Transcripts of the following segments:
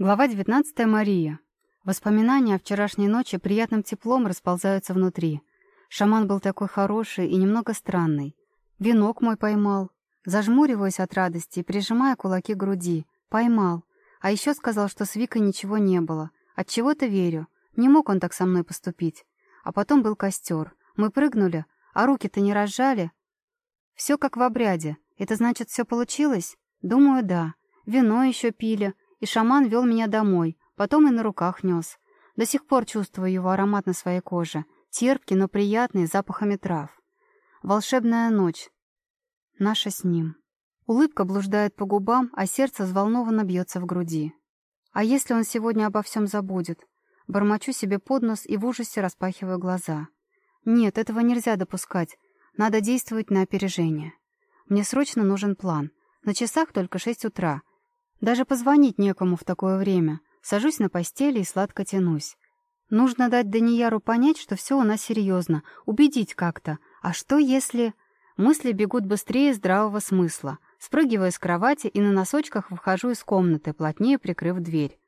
Глава 19 Мария. Воспоминания о вчерашней ночи приятным теплом расползаются внутри. Шаман был такой хороший и немного странный. Венок мой поймал. Зажмуриваюсь от радости, прижимая кулаки к груди. Поймал. А еще сказал, что с Викой ничего не было. От чего то верю. Не мог он так со мной поступить. А потом был костер. Мы прыгнули, а руки-то не разжали. Все как в обряде. Это значит, все получилось? Думаю, да. Вино еще пили, и шаман вел меня домой, потом и на руках нес. До сих пор чувствую его аромат на своей коже, терпкий, но приятный, запахами трав. Волшебная ночь. Наша с ним. Улыбка блуждает по губам, а сердце взволнованно бьется в груди. А если он сегодня обо всем забудет? Бормочу себе под нос и в ужасе распахиваю глаза. Нет, этого нельзя допускать. Надо действовать на опережение. Мне срочно нужен план. На часах только шесть утра — даже позвонить некому в такое время. Сажусь на постели и сладко тянусь. Нужно дать Данияру понять, что все у нас серьезно, убедить как-то. А что если... Мысли бегут быстрее здравого смысла. Спрыгиваю с кровати и на носочках выхожу из комнаты, плотнее прикрыв дверь.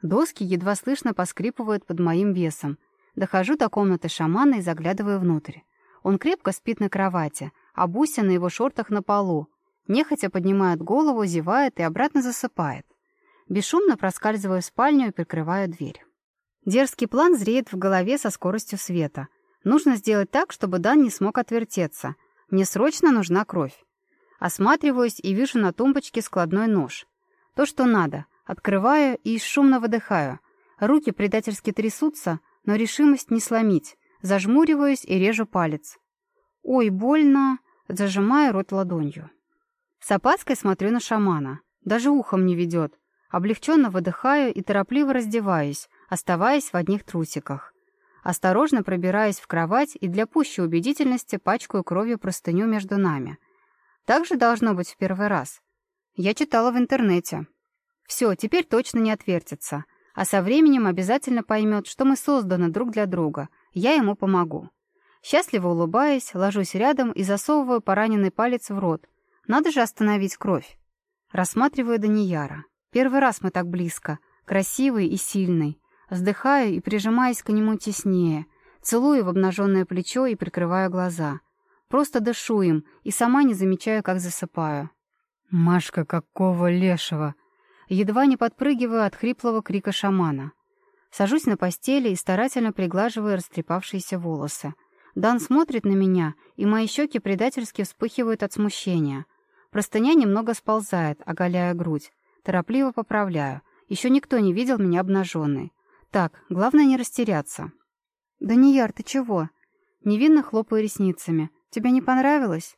Доски едва слышно поскрипывают под моим весом. Дохожу до комнаты шамана и заглядываю внутрь. Он крепко спит на кровати, а Буся на его шортах на полу, Нехотя поднимает голову, зевает и обратно засыпает. Бесшумно проскальзываю в спальню и прикрываю дверь. Дерзкий план зреет в голове со скоростью света. Нужно сделать так, чтобы Дан не смог отвертеться. Мне срочно нужна кровь. Осматриваюсь и вижу на тумбочке складной нож. То, что надо. Открываю и шумно выдыхаю. Руки предательски трясутся, но решимость не сломить. Зажмуриваюсь и режу палец. Ой, больно. Зажимаю рот ладонью. С опаской смотрю на шамана. Даже ухом не ведет. Облегченно выдыхаю и торопливо раздеваюсь, оставаясь в одних трусиках. Осторожно пробираюсь в кровать и для пущей убедительности пачкаю кровью простыню между нами. Так же должно быть в первый раз. Я читала в интернете. Все, теперь точно не отвертится. А со временем обязательно поймет, что мы созданы друг для друга. Я ему помогу. Счастливо улыбаясь, ложусь рядом и засовываю пораненный палец в рот, надо же остановить кровь. Рассматриваю Данияра. Первый раз мы так близко. Красивый и сильный. Вздыхаю и прижимаясь к нему теснее. Целую в обнаженное плечо и прикрываю глаза. Просто дышу им и сама не замечаю, как засыпаю. «Машка, какого лешего!» Едва не подпрыгиваю от хриплого крика шамана. Сажусь на постели и старательно приглаживаю растрепавшиеся волосы. Дан смотрит на меня, и мои щеки предательски вспыхивают от смущения. Простыня немного сползает, оголяя грудь. Торопливо поправляю. Еще никто не видел меня обнаженной. Так, главное не растеряться. «Данияр, ты чего?» Невинно хлопаю ресницами. «Тебе не понравилось?»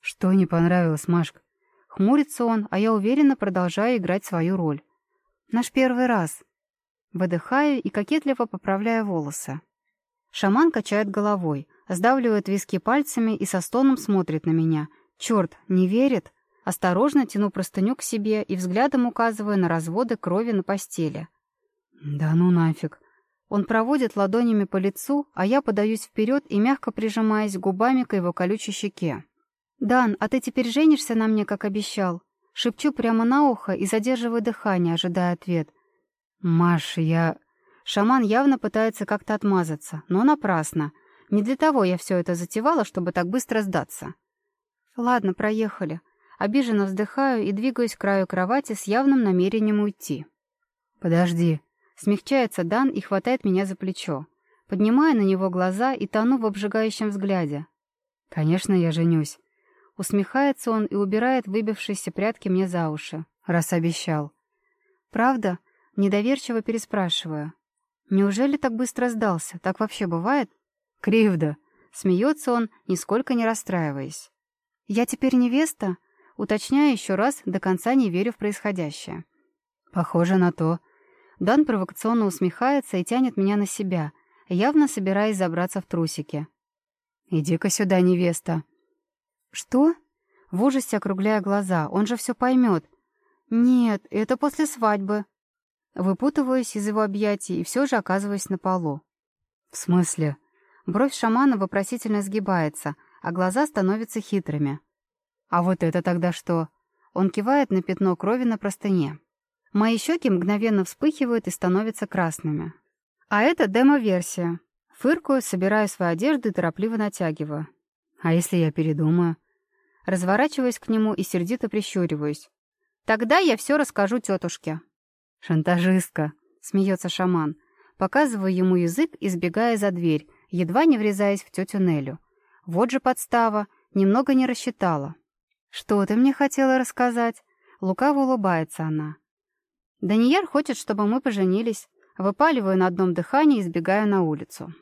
«Что не понравилось, Машка?» Хмурится он, а я уверенно продолжаю играть свою роль. «Наш первый раз». Выдыхаю и кокетливо поправляю волосы. Шаман качает головой, сдавливает виски пальцами и со стоном смотрит на меня — Черт, не верит? Осторожно тяну простыню к себе и взглядом указываю на разводы крови на постели. Да ну нафиг. Он проводит ладонями по лицу, а я подаюсь вперед и мягко прижимаясь губами к его колючей щеке. «Дан, а ты теперь женишься на мне, как обещал?» Шепчу прямо на ухо и задерживаю дыхание, ожидая ответ. «Маш, я...» Шаман явно пытается как-то отмазаться, но напрасно. Не для того я все это затевала, чтобы так быстро сдаться. Ладно, проехали. Обиженно вздыхаю и двигаюсь к краю кровати с явным намерением уйти. Подожди. Смягчается Дан и хватает меня за плечо. Поднимаю на него глаза и тону в обжигающем взгляде. Конечно, я женюсь. Усмехается он и убирает выбившиеся прятки мне за уши, раз обещал. Правда? Недоверчиво переспрашиваю. Неужели так быстро сдался? Так вообще бывает? Кривда. Смеется он, нисколько не расстраиваясь. «Я теперь невеста?» Уточняю еще раз, до конца не верю в происходящее. «Похоже на то». Дан провокационно усмехается и тянет меня на себя, явно собираясь забраться в трусики. «Иди-ка сюда, невеста». «Что?» В ужасе округляя глаза, он же все поймет. «Нет, это после свадьбы». Выпутываюсь из его объятий и все же оказываюсь на полу. «В смысле?» Бровь шамана вопросительно сгибается — а глаза становятся хитрыми. «А вот это тогда что?» Он кивает на пятно крови на простыне. Мои щеки мгновенно вспыхивают и становятся красными. А это демо-версия. Фыркаю, собираю свою одежду и торопливо натягиваю. А если я передумаю? Разворачиваюсь к нему и сердито прищуриваюсь. Тогда я все расскажу тетушке. Шантажистка, смеется шаман. Показываю ему язык, избегая за дверь, едва не врезаясь в тетю Нелю. Вот же подстава, немного не рассчитала. «Что ты мне хотела рассказать?» Лукаво улыбается она. Данияр хочет, чтобы мы поженились. Выпаливаю на одном дыхании и сбегаю на улицу.